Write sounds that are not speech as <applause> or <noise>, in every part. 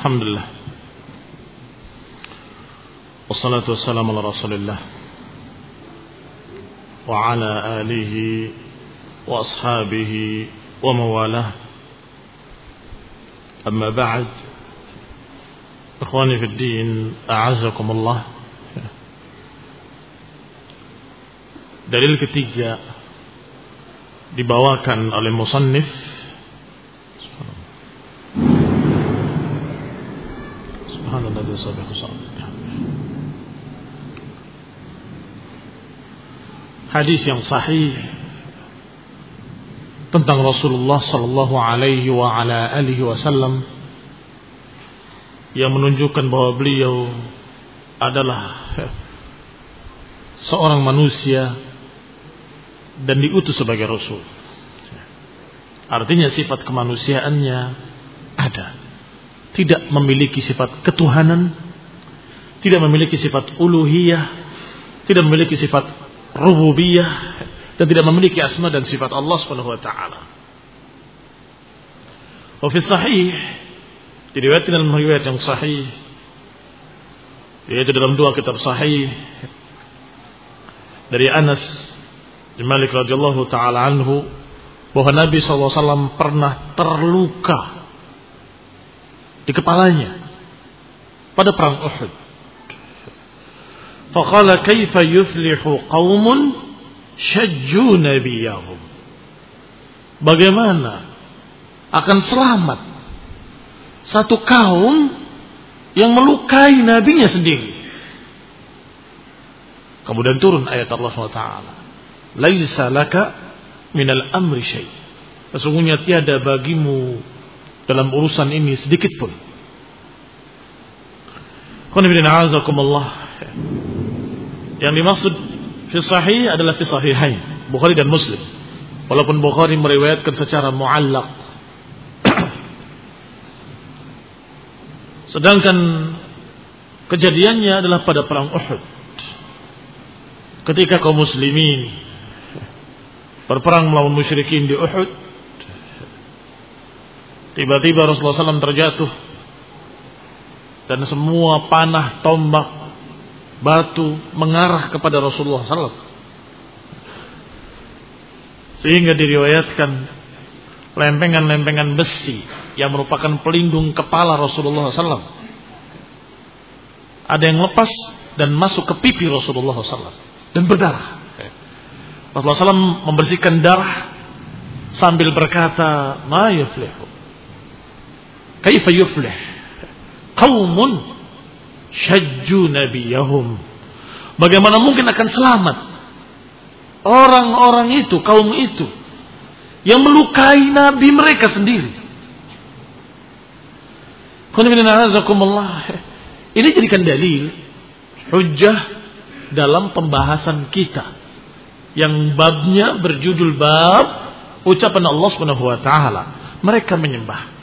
الحمد لله والصلاة والسلام على رسول الله وعلى آله وأصحابه وموالاه. أما بعد إخواني في الدين أعزكم الله. Dalil ketiga dibawakan oleh musannif Hadis yang sahih tentang Rasulullah sallallahu alaihi wasallam yang menunjukkan bahwa beliau adalah seorang manusia dan diutus sebagai rasul. Artinya sifat kemanusiaannya ada. Tidak memiliki sifat ketuhanan, tidak memiliki sifat uluhiyah, tidak memiliki sifat rububiyah dan tidak memiliki asma dan sifat Allah Subhanahu wa taala. Wa fi sahih diriwayatkan dalam riwayat yang sahih yaitu dalam dua kitab sahih dari Anas bin Malik radhiyallahu taala anhu bahwa Nabi SAW pernah terluka di kepalanya pada perang Uhud. Faqala kaifa yuflihu qaumun syajju nabiyahum. Bagaimana akan selamat satu kaum yang melukai nabinya sendiri. Kemudian turun ayat Allah SWT laisa laka minal amri syai. Sesungguhnya tiada bagimu dalam urusan ini sedikit pun. Yang dimaksud fi adalah fi Bukhari dan Muslim. Walaupun Bukhari meriwayatkan secara muallaq. <clears throat> Sedangkan kejadiannya adalah pada perang Uhud. Ketika kaum muslimin berperang melawan musyrikin di Uhud. Tiba-tiba Rasulullah SAW terjatuh dan semua panah, tombak, batu mengarah kepada Rasulullah SAW. Sehingga diriwayatkan lempengan-lempengan besi yang merupakan pelindung kepala Rasulullah SAW. Ada yang lepas dan masuk ke pipi Rasulullah SAW dan berdarah. Rasulullah SAW membersihkan darah sambil berkata, "Ma yuflihu." Kaifa yuflih? Qaumun syajju nabiyahum. Bagaimana mungkin akan selamat orang-orang itu, kaum itu yang melukai nabi mereka sendiri. Ini jadikan dalil hujah dalam pembahasan kita yang babnya berjudul bab ucapan Allah Subhanahu wa taala. Mereka menyembah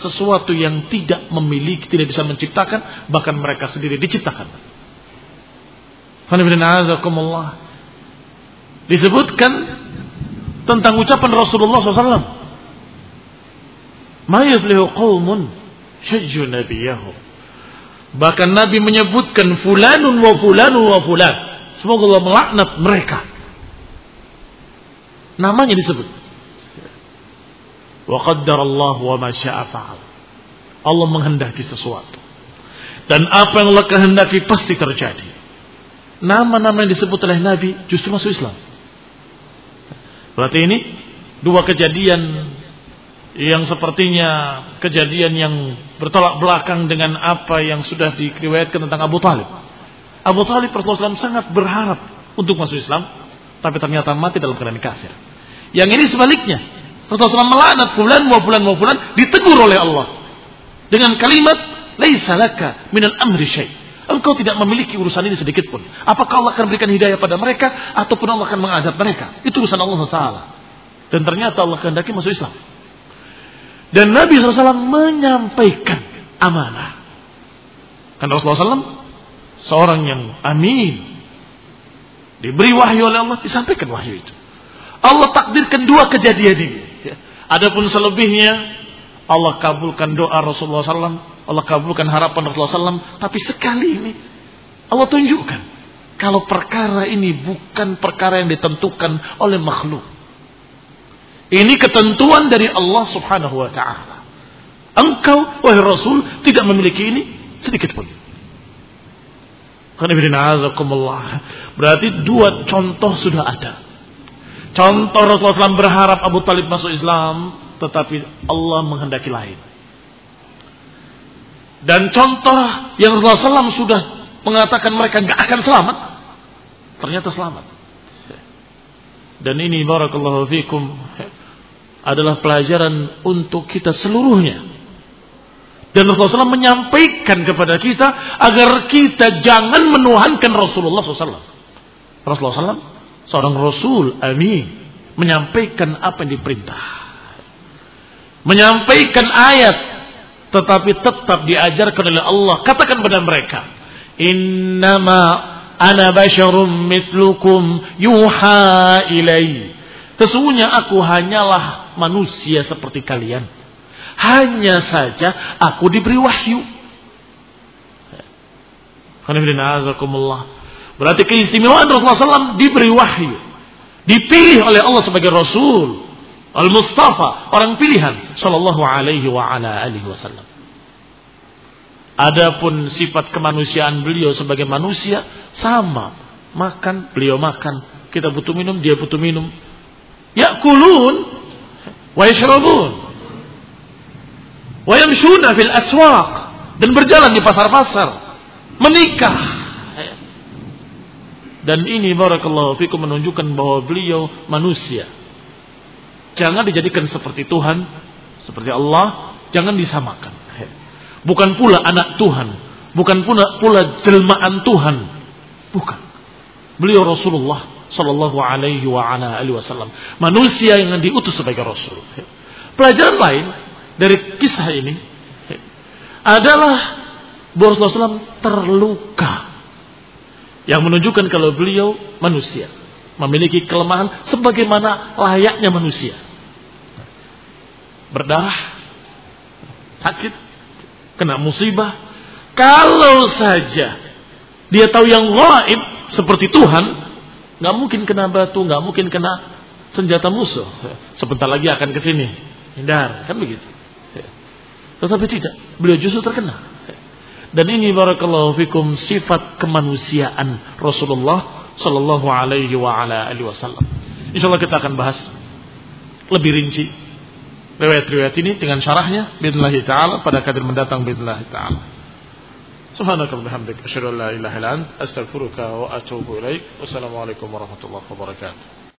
sesuatu yang tidak memiliki, tidak bisa menciptakan, bahkan mereka sendiri diciptakan. Disebutkan tentang ucapan Rasulullah SAW. Ma qawmun. Bahkan Nabi menyebutkan fulanun wa fulanun wa fulan. Semoga Allah melaknat mereka. Namanya disebut. Wa Allah wa ma fa'al. Allah menghendaki sesuatu. Dan apa yang Allah kehendaki pasti terjadi. Nama-nama yang disebut oleh Nabi justru masuk Islam. Berarti ini dua kejadian yang sepertinya kejadian yang bertolak belakang dengan apa yang sudah diriwayatkan tentang Abu Talib. Abu Talib Rasulullah SAW sangat berharap untuk masuk Islam, tapi ternyata mati dalam keadaan kafir. Yang ini sebaliknya, Rasulullah SAW melaknat fulan wa fulan wa fulan ditegur oleh Allah dengan kalimat laisa laka minal amri syai. Engkau tidak memiliki urusan ini sedikit pun. Apakah Allah akan berikan hidayah pada mereka ataupun Allah akan mengadab mereka? Itu urusan Allah Taala. Dan ternyata Allah kehendaki masuk Islam. Dan Nabi SAW menyampaikan amanah. Kan Rasulullah SAW seorang yang amin diberi wahyu oleh Allah disampaikan wahyu itu Allah takdirkan dua kejadian ini adapun selebihnya Allah kabulkan doa Rasulullah SAW Allah kabulkan harapan Rasulullah SAW. Tapi sekali ini Allah tunjukkan kalau perkara ini bukan perkara yang ditentukan oleh makhluk. Ini ketentuan dari Allah Subhanahu wa taala. Engkau wahai Rasul tidak memiliki ini sedikit pun. Berarti dua contoh sudah ada. Contoh Rasulullah SAW berharap Abu Talib masuk Islam, tetapi Allah menghendaki lain. Dan contoh yang Rasulullah SAW sudah mengatakan mereka nggak akan selamat, ternyata selamat. Dan ini barakallahu fikum adalah pelajaran untuk kita seluruhnya. Dan Rasulullah SAW menyampaikan kepada kita agar kita jangan menuhankan Rasulullah SAW. Rasulullah SAW seorang Rasul amin menyampaikan apa yang diperintah. Menyampaikan ayat tetapi tetap diajarkan oleh Allah. Katakan kepada mereka, "Innama ana basyarum mithlukum yuha ilai." Sesungguhnya aku hanyalah manusia seperti kalian. Hanya saja aku diberi wahyu. Berarti keistimewaan Rasulullah SAW diberi wahyu. Dipilih oleh Allah sebagai Rasul. Al-Mustafa, orang pilihan sallallahu alaihi wa ala alihi wasallam. Adapun sifat kemanusiaan beliau sebagai manusia sama, makan beliau makan, kita butuh minum dia butuh minum. Yakulun wa yashrabun wa yamshuna fil aswaq dan berjalan di pasar-pasar, menikah. Dan ini barakallahu fikum menunjukkan bahwa beliau manusia Jangan dijadikan seperti Tuhan, seperti Allah, jangan disamakan. Bukan pula anak Tuhan, bukan pula pula jelmaan Tuhan. Bukan. Beliau Rasulullah sallallahu alaihi wasallam, manusia yang diutus sebagai rasul. Pelajaran lain dari kisah ini adalah Rasulullah SAW terluka yang menunjukkan kalau beliau manusia memiliki kelemahan sebagaimana layaknya manusia. Berdarah, sakit, kena musibah. Kalau saja dia tahu yang gaib seperti Tuhan, nggak mungkin kena batu, nggak mungkin kena senjata musuh. Sebentar lagi akan ke sini, hindar, kan begitu. Tetapi tidak, beliau justru terkena. Dan ini barakallahu fikum sifat kemanusiaan Rasulullah sallallahu alaihi wa ala alihi wasallam. Insyaallah kita akan bahas lebih rinci riwayat-riwayat ini dengan syarahnya billahi taala pada kadir mendatang billahi taala. Subhanaka bihamdik asyhadu an la ilaha illa anta astaghfiruka wa atubu ilaik. Wassalamualaikum warahmatullahi wabarakatuh.